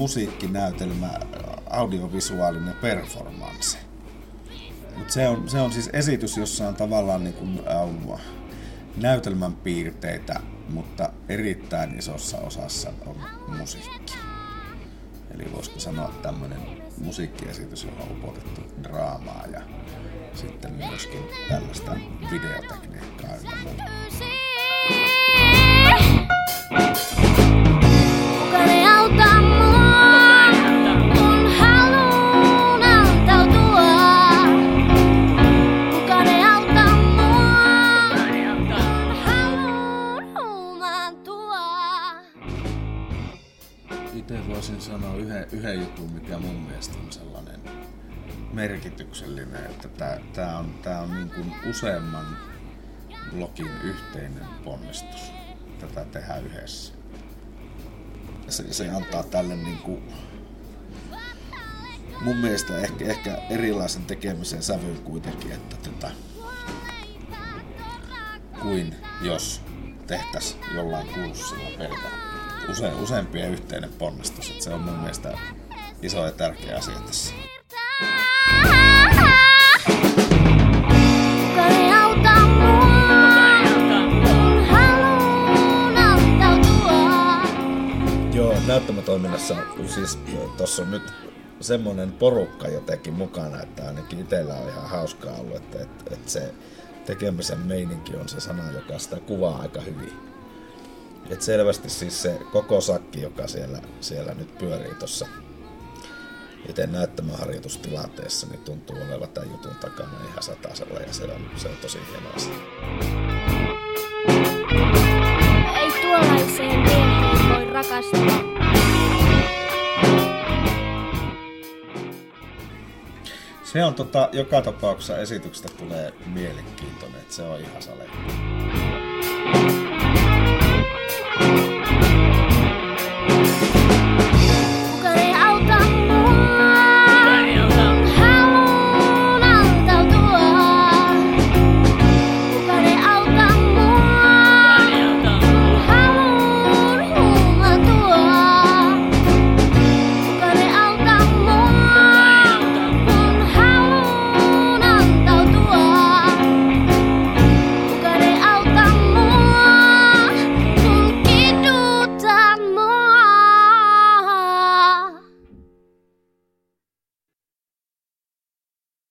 Musiikkinäytelmä, audiovisuaalinen performance. Mut se, on, se on siis esitys, jossa on tavallaan niin kuin, äh, näytelmän piirteitä, mutta erittäin isossa osassa on musiikki. Eli voisiko sanoa tämmöinen musiikkiesitys, johon on upotettu draamaa ja sitten myöskin tällaista videotekniikkaa ynnä. Itse voisin sanoa yhden, yhden jutun, mikä mun mielestä on sellainen merkityksellinen, että tämä on, tää on niin kuin useamman blogin yhteinen ponnistus. Tätä tehdään yhdessä. Se, se antaa tälle niin kuin, mun mielestä ehkä, ehkä erilaisen tekemisen sävyn kuitenkin, että tätä, kuin jos tehtäisiin jollain kurssilla pelkää. Use, useampien yhteinen ponnistus, että se on mun mielestä iso ja tärkeä asia tässä. Joo, näyttämötoiminnassa siis tuossa on nyt semmoinen porukka jotenkin mukana, että ainakin itsellä on ihan hauskaa ollut, että, että, että se tekemisen meininki on se sana, joka sitä kuvaa aika hyvin. Et selvästi siis se koko sakki, joka siellä, siellä nyt pyörii tuossa itse näyttämöharjoitustilanteessa, niin tuntuu olevan tämän jutun takana ihan satasella ja se on, se on tosi hieno asia. Ei tuollaiseen mieheen voi rakastua. Se on tota, joka tapauksessa esityksestä tulee mielenkiintoinen, että se on ihan sale.